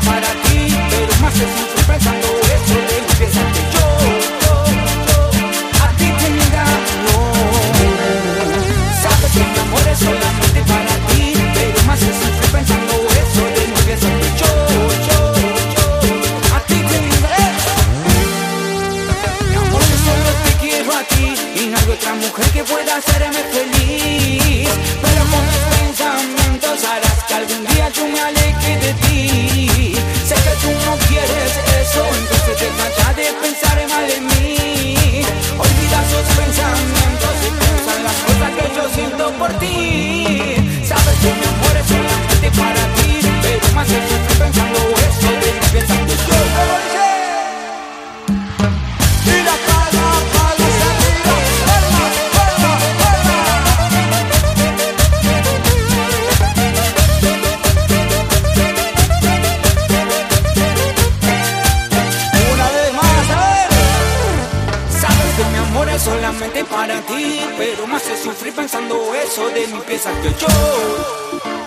para ti, pero más se sufre pensando eso de pieza que yo, yo, yo a ti te engaño. Sabes que mi amor es solamente para ti, pero más se sufre pensando eso de pieza que yo, yo, yo a ti te engaño. Mi amor, yo solo te quiero a ti y no hay otra mujer que pueda hacerme feliz. Siento por ti. Sabes solamente para ti, pero me hace sufrir pensando eso de mi pieza que yo.